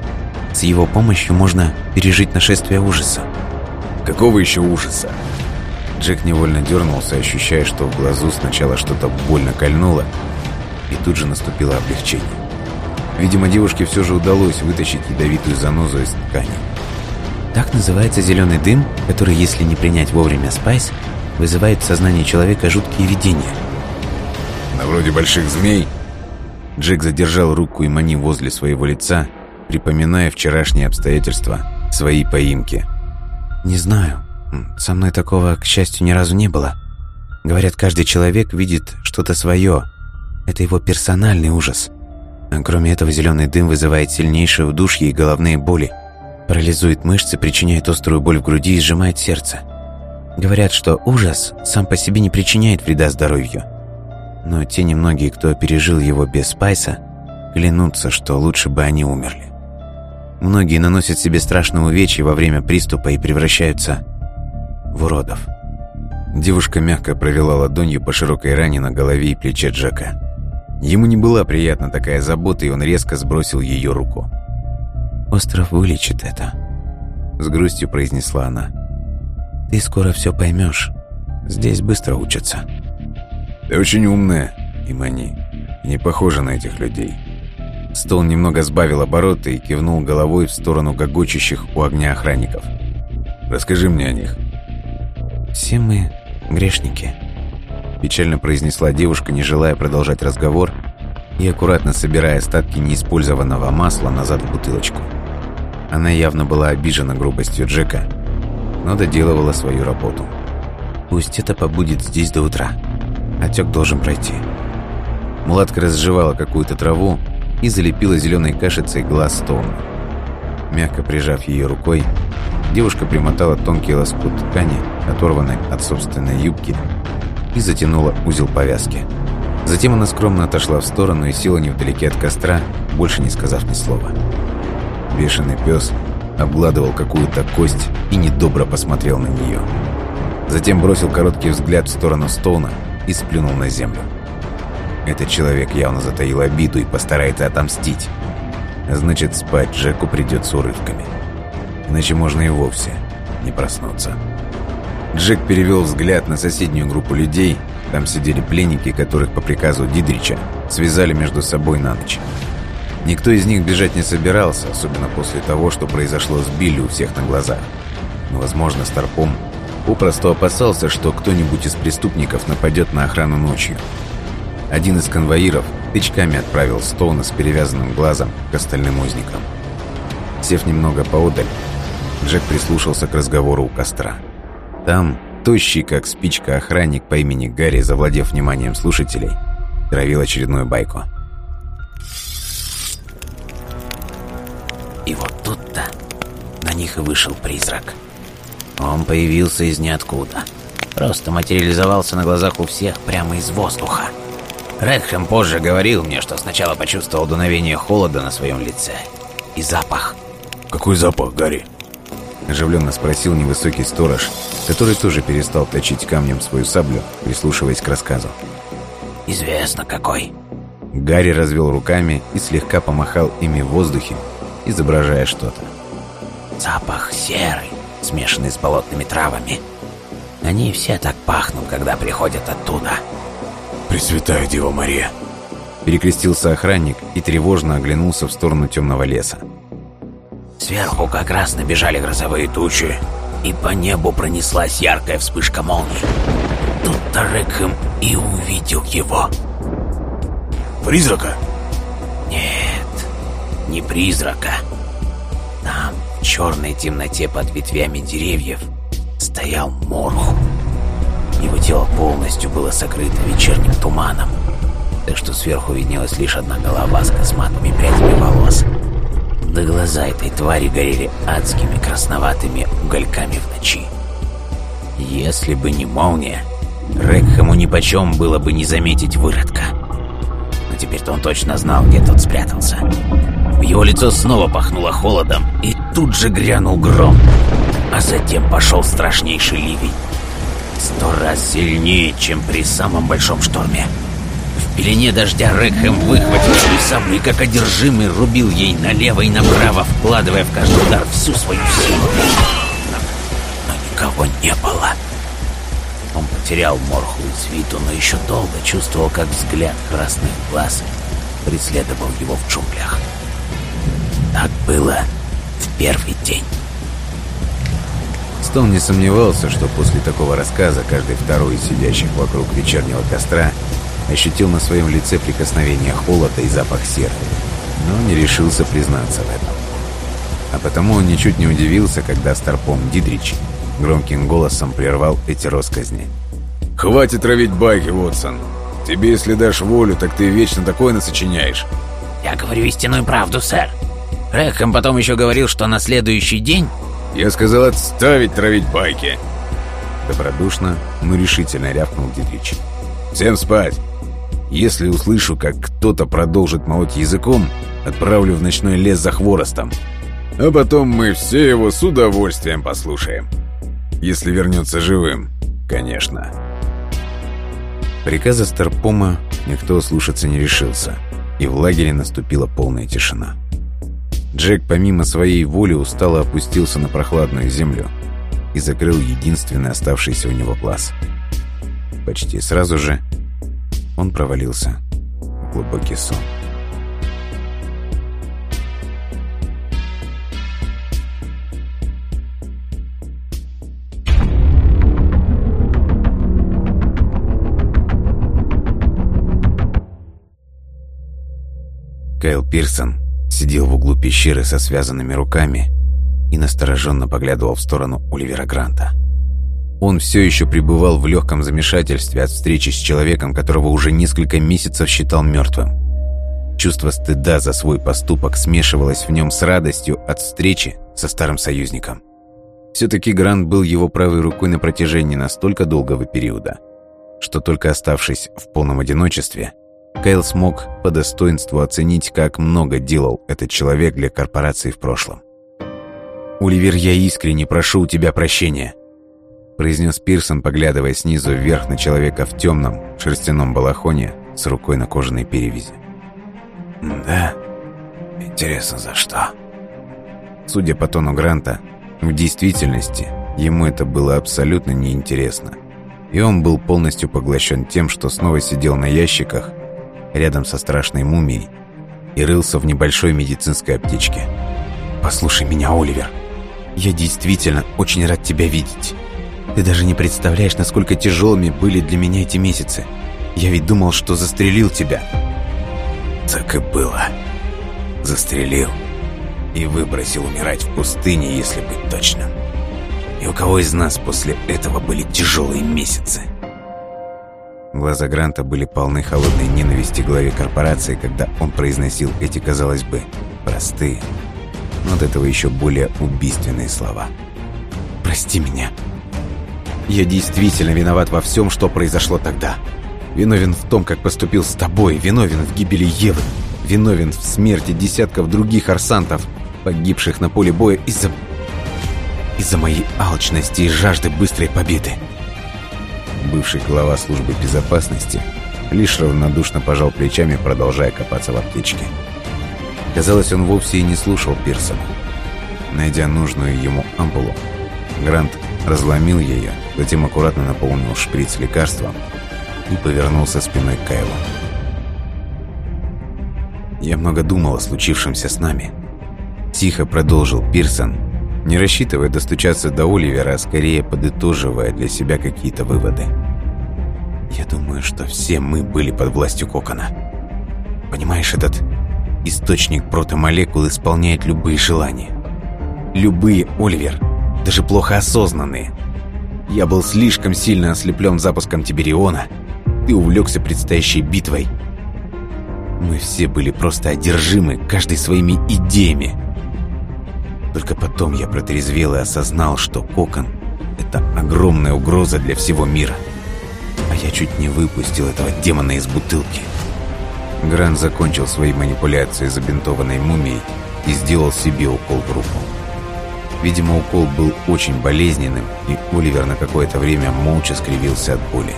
С его помощью можно пережить нашествие ужаса. Какого еще ужаса? Джек невольно дернулся, ощущая, что в глазу сначала что-то больно кольнуло, и тут же наступило облегчение. Видимо, девушке все же удалось вытащить ядовитую занозу из ткани. Так называется зеленый дым, который, если не принять вовремя спайс, вызывает в сознании человека жуткие видения – на вроде больших змей. Джек задержал руку и мани возле своего лица, припоминая вчерашние обстоятельства своей поимки. «Не знаю. Со мной такого, к счастью, ни разу не было. Говорят, каждый человек видит что-то свое. Это его персональный ужас. А кроме этого, зеленый дым вызывает сильнейшее удушье и головные боли. Парализует мышцы, причиняет острую боль в груди и сжимает сердце. Говорят, что ужас сам по себе не причиняет вреда здоровью но те немногие, кто пережил его без Спайса, клянутся, что лучше бы они умерли. Многие наносят себе страшные увечья во время приступа и превращаются в уродов. Девушка мягко провела ладонью по широкой ране на голове и плече Джека. Ему не была приятна такая забота, и он резко сбросил ее руку. «Остров вылечит это», — с грустью произнесла она. «Ты скоро все поймешь. Здесь быстро учатся». Ты очень умная, Имани. Не похожа на этих людей. Стол немного сбавил обороты и кивнул головой в сторону гогочущих у огня охранников. «Расскажи мне о них». «Все мы грешники», – печально произнесла девушка, не желая продолжать разговор и аккуратно собирая остатки неиспользованного масла назад в бутылочку. Она явно была обижена грубостью Джека, но доделывала свою работу. «Пусть это побудет здесь до утра», Отек должен пройти. Мулатка разжевала какую-то траву и залепила зеленой кашицей глаз Стоуна. Мягко прижав ее рукой, девушка примотала тонкий лоскут ткани, оторванной от собственной юбки, и затянула узел повязки. Затем она скромно отошла в сторону и села невдалеке от костра, больше не сказав ни слова. Бешеный пес обгладывал какую-то кость и недобро посмотрел на нее. Затем бросил короткий взгляд в сторону Стоуна и сплюнул на землю. Этот человек явно затаил обиду и постарается отомстить. Значит, спать Джеку придется урывками. Иначе можно и вовсе не проснуться. Джек перевел взгляд на соседнюю группу людей. Там сидели пленники, которых по приказу Дидрича связали между собой на ночь. Никто из них бежать не собирался, особенно после того, что произошло с Билли у всех на глазах. Но, возможно, Старпом попросту опасался, что кто-нибудь из преступников нападет на охрану ночью. Один из конвоиров тычками отправил Стоуна с перевязанным глазом к остальным узникам. Сев немного поодаль, Джек прислушался к разговору у костра. Там, тощий как спичка охранник по имени Гарри, завладев вниманием слушателей, травил очередную байку. И вот тут-то на них и вышел призрак. Он появился из ниоткуда. Просто материализовался на глазах у всех прямо из воздуха. Редхэм позже говорил мне, что сначала почувствовал дуновение холода на своем лице. И запах. «Какой запах, Гарри?» Оживленно спросил невысокий сторож, который тоже перестал точить камнем свою саблю, прислушиваясь к рассказу. «Известно какой». Гарри развел руками и слегка помахал ими в воздухе, изображая что-то. Запах серый, смешанный с болотными травами. Они все так пахнут, когда приходят оттуда. «Пресвятая Дева Мария!» Перекрестился охранник и тревожно оглянулся в сторону темного леса. Сверху как раз набежали грозовые тучи, и по небу пронеслась яркая вспышка молнии. Тут-то Рекхэм и увидел его. «Призрака?» Нет, не призрака. Там, в черной темноте под ветвями деревьев, стоял Морху. Его тело полностью было сокрыто вечерним туманом, так что сверху виднелась лишь одна голова с косматыми прядями волос. Да глаза этой твари горели адскими красноватыми угольками в ночи. Если бы не молния, Рекхэму нипочем было бы не заметить выродка. Но теперь-то он точно знал, где тот спрятался. В его лицо снова пахнуло холодом, и тут же грянул гром. А затем пошел страшнейший ливень сто раз сильнее, чем при самом большом шторме. В пелене дождя Рекхэм выхватил свою саблю и как одержимый рубил ей налево и направо, вкладывая в каждый удар всю свою силу. Но, но никого не было. Он потерял Морху из виду, но еще долго чувствовал, как взгляд красных глаз преследовал его в джунглях. Так было в первый день. Стоун не сомневался, что после такого рассказа каждый второй из сидящих вокруг вечернего костра ощутил на своем лице прикосновение холода и запах серы, но не решился признаться в этом. А потому он ничуть не удивился, когда Старпом Дидрич громким голосом прервал эти росказни. «Хватит травить байки, Уотсон. Тебе, если дашь волю, так ты вечно такое насочиняешь». «Я говорю истинную правду, сэр. Рэхэм потом еще говорил, что на следующий день «Я сказал отставить травить байки!» Добродушно, но решительно рявкнул Дитрич. «Всем спать! Если услышу, как кто-то продолжит молоть языком, отправлю в ночной лес за хворостом. А потом мы все его с удовольствием послушаем. Если вернется живым, конечно». Приказа Старпома никто слушаться не решился, и в лагере наступила полная тишина. Джек помимо своей воли устало опустился на прохладную землю и закрыл единственный оставшийся у него глаз. Почти сразу же он провалился в глубокий сон. Кайл Пирсон сидел в углу пещеры со связанными руками и настороженно поглядывал в сторону Оливера Гранта. Он все еще пребывал в легком замешательстве от встречи с человеком, которого уже несколько месяцев считал мертвым. чувство стыда за свой поступок смешивалось в нем с радостью от встречи со старым союзником. Все-таки Грант был его правой рукой на протяжении настолько долгого периода, что только оставшись в полном одиночестве, Кайл смог по достоинству оценить, как много делал этот человек для корпорации в прошлом. «Оливер, я искренне прошу у тебя прощения», произнес Пирсон, поглядывая снизу вверх на человека в темном шерстяном балахоне с рукой на кожаной перевязи. «Да? Интересно, за что?» Судя по тону Гранта, в действительности ему это было абсолютно неинтересно. И он был полностью поглощен тем, что снова сидел на ящиках рядом со страшной мумией и рылся в небольшой медицинской аптечке. «Послушай меня, Оливер. Я действительно очень рад тебя видеть. Ты даже не представляешь, насколько тяжелыми были для меня эти месяцы. Я ведь думал, что застрелил тебя». «Так и было. Застрелил и выбросил умирать в пустыне, если быть точным. И у кого из нас после этого были тяжелые месяцы?» Глаза Гранта были полны холодной ненависти главе корпорации, когда он произносил эти, казалось бы, простые, но от этого еще более убийственные слова. «Прости меня. Я действительно виноват во всем, что произошло тогда. Виновен в том, как поступил с тобой, виновен в гибели Евы, виновен в смерти десятков других арсантов, погибших на поле боя из-за... из-за моей алчности и жажды быстрой победы. Бывший глава службы безопасности лишь равнодушно пожал плечами, продолжая копаться в аптечке. Казалось, он вовсе и не слушал Пирсона. Найдя нужную ему ампулу, Грант разломил ее, затем аккуратно наполнил шприц лекарством и повернулся спиной к Кайлу. «Я много думал о случившемся с нами», Тихо продолжил Пирсон, не рассчитывая достучаться до Оливера, а скорее подытоживая для себя какие-то выводы. «Я думаю, что все мы были под властью Кокона. Понимаешь, этот источник протомолекул исполняет любые желания. Любые, Оливер, даже плохо осознанные. Я был слишком сильно ослеплен запуском Тибериона и увлекся предстоящей битвой. Мы все были просто одержимы, каждый своими идеями». Только потом я протрезвел и осознал, что кокон — это огромная угроза для всего мира. А я чуть не выпустил этого демона из бутылки. Грант закончил свои манипуляции забинтованной мумией и сделал себе укол в руку. Видимо, укол был очень болезненным, и Оливер на какое-то время молча скривился от боли.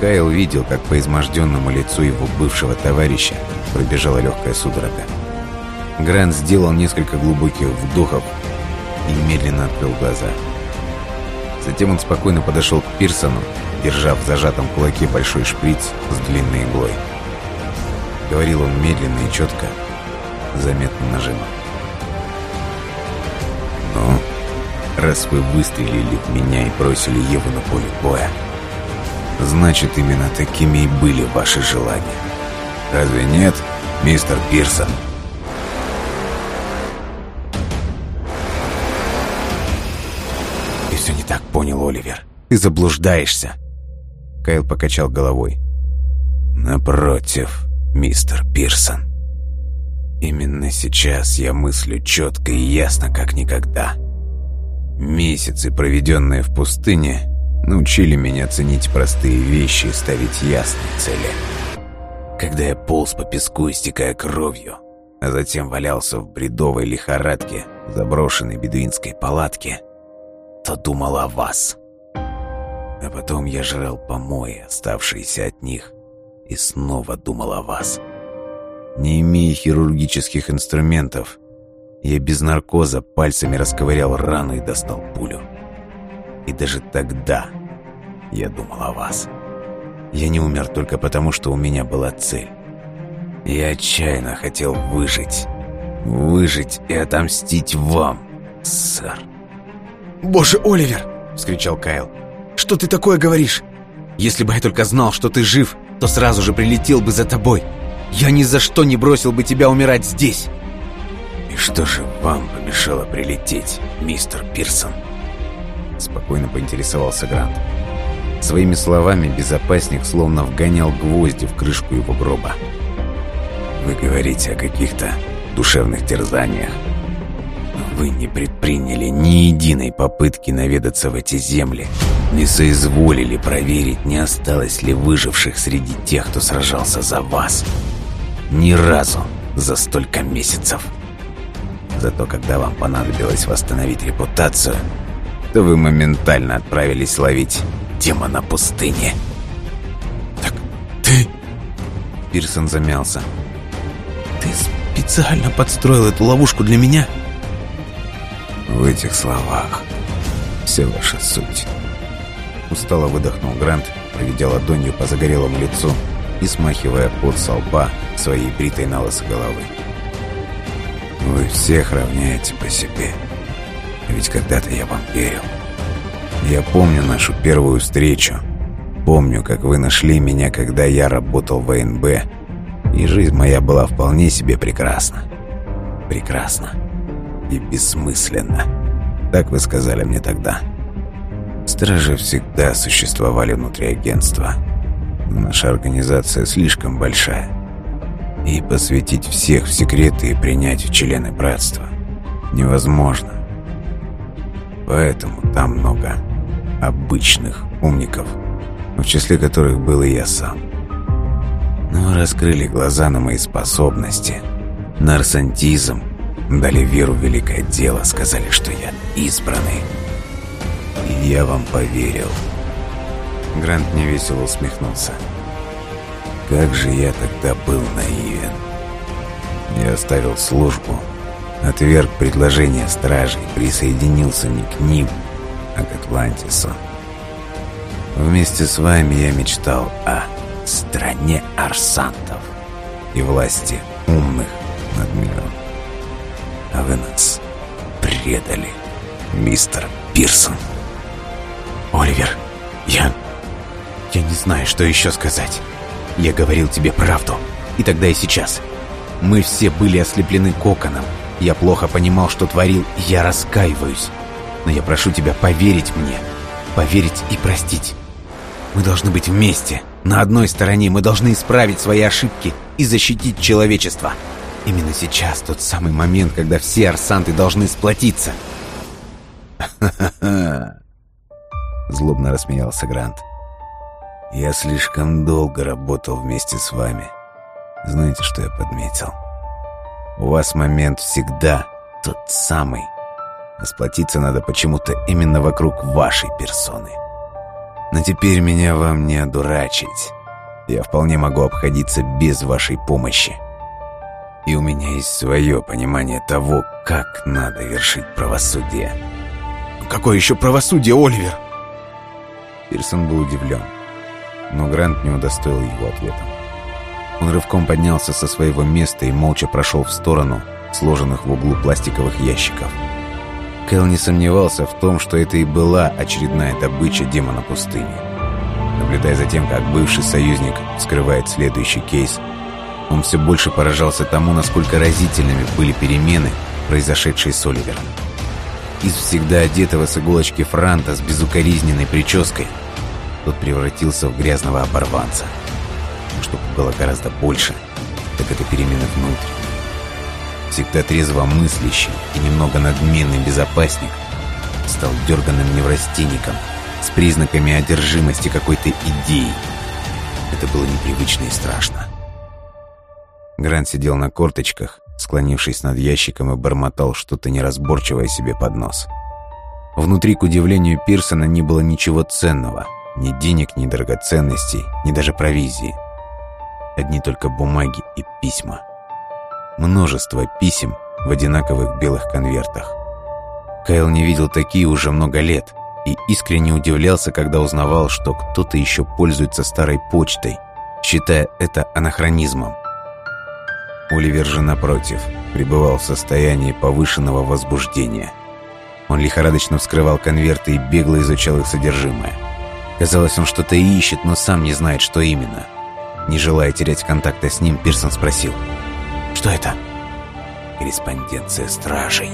Кайл видел, как по изможденному лицу его бывшего товарища пробежала легкая судорога. Грант сделал несколько глубоких вдохов и медленно открыл глаза. Затем он спокойно подошел к Пирсону, держа в зажатом кулаке большой шприц с длинной иглой. Говорил он медленно и четко, заметным нажимом. «Ну, раз вы выстрелили в меня и бросили Еву на поле боя, значит, именно такими и были ваши желания. Разве нет, мистер Пирсон?» Все не так понял, Оливер. Ты заблуждаешься. Кайл покачал головой. Напротив, мистер Пирсон. Именно сейчас я мыслю четко и ясно, как никогда. Месяцы, проведенные в пустыне, научили меня ценить простые вещи и ставить ясные цели. Когда я полз по песку, истекая кровью, а затем валялся в бредовой лихорадке, заброшенной бедуинской палатке, то думал о вас. А потом я жрал помои, оставшиеся от них, и снова думал о вас. Не имея хирургических инструментов, я без наркоза пальцами расковырял рану и достал пулю. И даже тогда я думал о вас. Я не умер только потому, что у меня была цель. Я отчаянно хотел выжить. Выжить и отомстить вам, сэр. «Боже, Оливер!» — вскричал Кайл. «Что ты такое говоришь? Если бы я только знал, что ты жив, то сразу же прилетел бы за тобой. Я ни за что не бросил бы тебя умирать здесь!» «И что же вам помешало прилететь, мистер Пирсон?» Спокойно поинтересовался Грант. Своими словами безопасник словно вгонял гвозди в крышку его гроба. Вы говорите о каких-то душевных терзаниях. Вы не предприняли ни единой попытки наведаться в эти земли, не соизволили проверить, не осталось ли выживших среди тех, кто сражался за вас. Ни разу за столько месяцев. Зато когда вам понадобилось восстановить репутацию, то вы моментально отправились ловить демона пустыни. «Так ты...» Пирсон замялся. «Ты специально подстроил эту ловушку для меня?» В этих словах вся ваша суть. Устало выдохнул Грант, проведя ладонью по загорелому лицу и смахивая пот со лба своей бритой на головы. Вы всех равняете по себе. Ведь когда-то я вам верил. Я помню нашу первую встречу. Помню, как вы нашли меня, когда я работал в АНБ. И жизнь моя была вполне себе прекрасна. Прекрасна и бессмысленно. Так вы сказали мне тогда. Стражи всегда существовали внутри агентства. наша организация слишком большая. И посвятить всех в секреты и принять в члены братства невозможно. Поэтому там много обычных умников, в числе которых был и я сам. Но раскрыли глаза на мои способности, на арсантизм Дали веру в великое дело, сказали, что я избранный. И я вам поверил. Грант невесело усмехнулся. Как же я тогда был наивен. Я оставил службу, отверг предложение стражей, присоединился не к ним, а к Атлантису. Вместе с вами я мечтал о стране арсантов и власти умных над миром. А вы нас предали, мистер Пирсон. Оливер, я... Я не знаю, что еще сказать. Я говорил тебе правду. И тогда, и сейчас. Мы все были ослеплены коконом. Я плохо понимал, что творил, и я раскаиваюсь. Но я прошу тебя поверить мне. Поверить и простить. Мы должны быть вместе. На одной стороне мы должны исправить свои ошибки и защитить человечество. Именно сейчас тот самый момент, когда все арсанты должны сплотиться. «Ха-ха-ха!» *laughs* Злобно рассмеялся Грант. «Я слишком долго работал вместе с вами. Знаете, что я подметил? У вас момент всегда тот самый. А сплотиться надо почему-то именно вокруг вашей персоны. Но теперь меня вам не одурачить. Я вполне могу обходиться без вашей помощи. И у меня есть свое понимание того, как надо вершить правосудие. «Какое еще правосудие, Оливер?» Пирсон был удивлен, но Грант не удостоил его ответом. Он рывком поднялся со своего места и молча прошел в сторону сложенных в углу пластиковых ящиков. Кэл не сомневался в том, что это и была очередная добыча демона пустыни. Наблюдая за тем, как бывший союзник вскрывает следующий кейс, он все больше поражался тому, насколько разительными были перемены, произошедшие с Оливером. Из всегда одетого с иголочки франта с безукоризненной прической тот превратился в грязного оборванца. Что пугало гораздо больше, так это перемены внутрь. Всегда трезво мыслящий и немного надменный безопасник стал дерганным неврастенником с признаками одержимости какой-то идеей. Это было непривычно и страшно. Грант сидел на корточках, склонившись над ящиком и бормотал что-то неразборчивое себе под нос. Внутри, к удивлению Пирсона, не было ничего ценного. Ни денег, ни драгоценностей, ни даже провизии. Одни только бумаги и письма. Множество писем в одинаковых белых конвертах. Кайл не видел такие уже много лет и искренне удивлялся, когда узнавал, что кто-то еще пользуется старой почтой, считая это анахронизмом. Оливер же, напротив, пребывал в состоянии повышенного возбуждения. Он лихорадочно вскрывал конверты и бегло изучал их содержимое. Казалось, он что-то ищет, но сам не знает, что именно. Не желая терять контакта с ним, Пирсон спросил. «Что это?» «Корреспонденция стражей».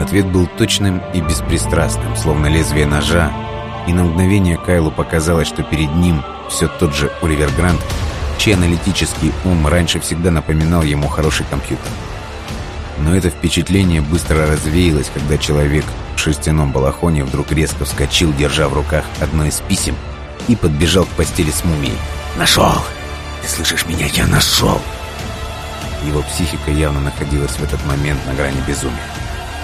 Ответ был точным и беспристрастным, словно лезвие ножа, и на мгновение Кайлу показалось, что перед ним все тот же Оливер Грант, чей аналитический ум раньше всегда напоминал ему хороший компьютер. Но это впечатление быстро развеялось, когда человек в шерстяном балахоне вдруг резко вскочил, держа в руках одно из писем, и подбежал к постели с мумией. «Нашел! Ты слышишь меня? Я нашел!» Его психика явно находилась в этот момент на грани безумия.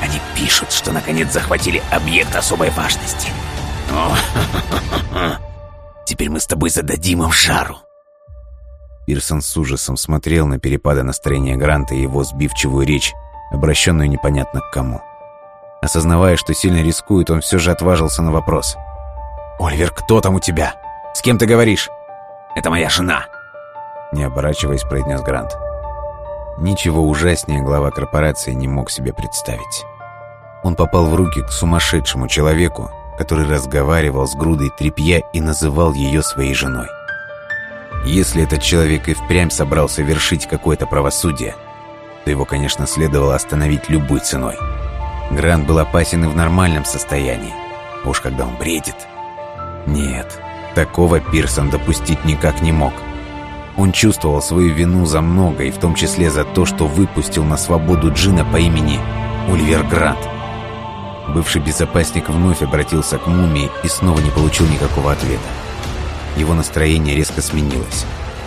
Они пишут, что наконец захватили объект особой важности. *laughs* Теперь мы с тобой зададим им шару. Пирсон с ужасом смотрел на перепады настроения Гранта и его сбивчивую речь, обращенную непонятно к кому. Осознавая, что сильно рискует, он все же отважился на вопрос. «Оливер, кто там у тебя? С кем ты говоришь?» «Это моя жена», — не оборачиваясь, произнес Грант. Ничего ужаснее глава корпорации не мог себе представить. Он попал в руки к сумасшедшему человеку, который разговаривал с грудой тряпья и называл ее своей женой. Если этот человек и впрямь собрался вершить какое-то правосудие, то его, конечно, следовало остановить любой ценой. Грант был опасен и в нормальном состоянии. Уж когда он бредит. Нет, такого Пирсон допустить никак не мог. Он чувствовал свою вину за многое, в том числе за то, что выпустил на свободу Джина по имени Ульвер Грант. Бывший безопасник вновь обратился к мумии и снова не получил никакого ответа. Его настроение резко сменилось.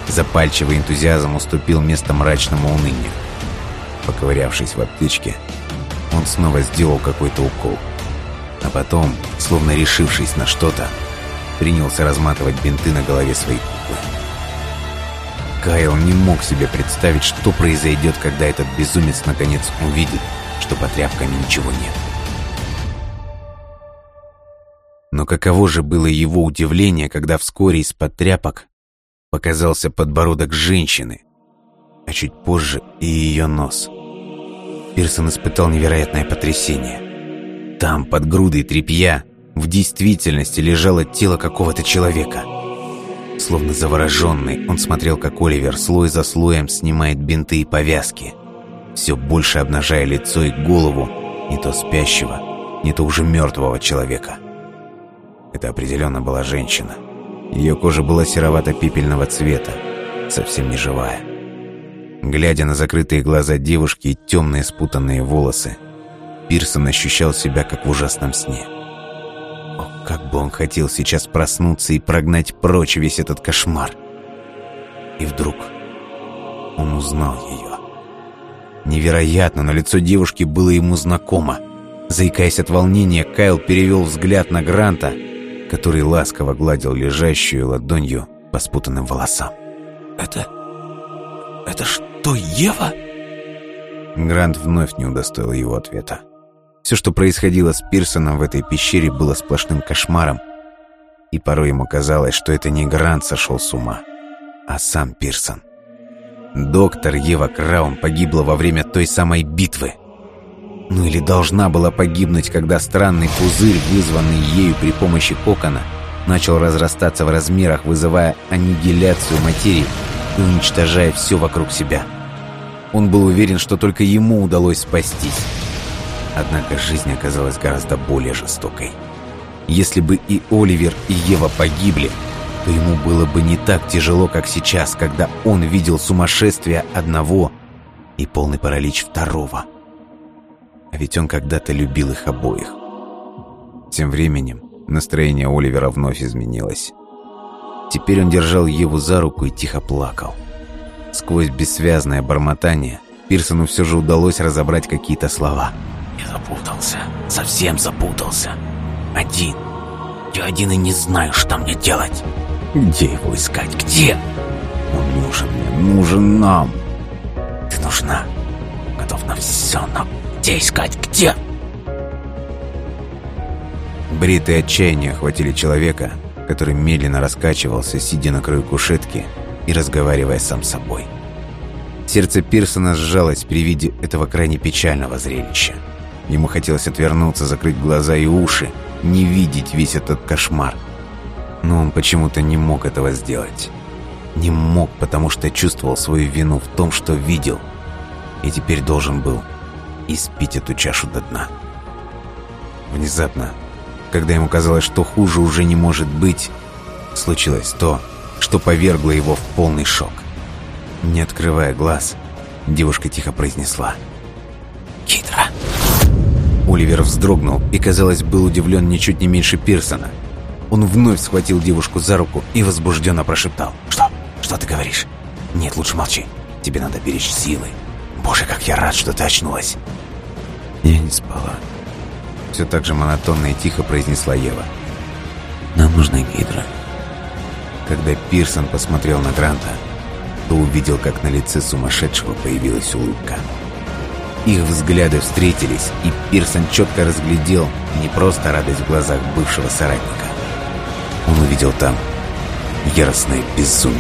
Запальчивый энтузиазм уступил место мрачному унынию. Поковырявшись в аптечке, он снова сделал какой-то укол. А потом, словно решившись на что-то, принялся разматывать бинты на голове своей куклы. Кайл не мог себе представить, что произойдет, когда этот безумец наконец увидит, что под тряпками ничего нет. Но каково же было его удивление, когда вскоре из-под тряпок показался подбородок женщины, а чуть позже и ее нос. Пирсон испытал невероятное потрясение. Там, под грудой тряпья, в действительности лежало тело какого-то человека. Словно завороженный, он смотрел, как Оливер слой за слоем снимает бинты и повязки, все больше обнажая лицо и голову не то спящего, не то уже мертвого человека. Это определенно была женщина. Ее кожа была серовато-пепельного цвета, совсем не живая. Глядя на закрытые глаза девушки и темные спутанные волосы, Пирсон ощущал себя как в ужасном сне. О, как бы он хотел сейчас проснуться и прогнать прочь весь этот кошмар. И вдруг он узнал ее. Невероятно, но лицо девушки было ему знакомо. Заикаясь от волнения, Кайл перевел взгляд на Гранта — который ласково гладил лежащую ладонью по спутанным волосам. «Это... это что, Ева?» Грант вновь не удостоил его ответа. Все, что происходило с Пирсоном в этой пещере, было сплошным кошмаром, и порой ему казалось, что это не Грант сошел с ума, а сам Пирсон. Доктор Ева Краун погибла во время той самой битвы, ну или должна была погибнуть, когда странный пузырь, вызванный ею при помощи кокона, начал разрастаться в размерах, вызывая аннигиляцию материи и уничтожая все вокруг себя. Он был уверен, что только ему удалось спастись. Однако жизнь оказалась гораздо более жестокой. Если бы и Оливер, и Ева погибли, то ему было бы не так тяжело, как сейчас, когда он видел сумасшествие одного и полный паралич второго. А ведь он когда-то любил их обоих. Тем временем настроение Оливера вновь изменилось. Теперь он держал Еву за руку и тихо плакал. Сквозь бессвязное бормотание Пирсону все же удалось разобрать какие-то слова. «Я запутался, совсем запутался. Один. Я один и не знаю, что мне делать. Где его искать? Где?» «Он нужен мне, нужен нам!» «Ты нужна. Готов на все, но где искать? Где?» Брит и отчаяние охватили человека, который медленно раскачивался, сидя на краю кушетки и разговаривая сам с собой. Сердце Пирсона сжалось при виде этого крайне печального зрелища. Ему хотелось отвернуться, закрыть глаза и уши, не видеть весь этот кошмар. Но он почему-то не мог этого сделать. Не мог, потому что чувствовал свою вину в том, что видел. И теперь должен был и спить эту чашу до дна. Внезапно, когда ему казалось, что хуже уже не может быть, случилось то, что повергло его в полный шок. Не открывая глаз, девушка тихо произнесла «Гидра». Оливер вздрогнул и, казалось, был удивлен ничуть не меньше Пирсона. Он вновь схватил девушку за руку и возбужденно прошептал «Что? Что ты говоришь? Нет, лучше молчи. Тебе надо беречь силы. Боже, как я рад, что ты очнулась!» «Я не спала», — все так же монотонно и тихо произнесла Ева. «Нам нужна Гидра». Когда Пирсон посмотрел на Гранта, то увидел, как на лице сумасшедшего появилась улыбка. Их взгляды встретились, и Пирсон четко разглядел не просто радость в глазах бывшего соратника. Он увидел там яростное безумие.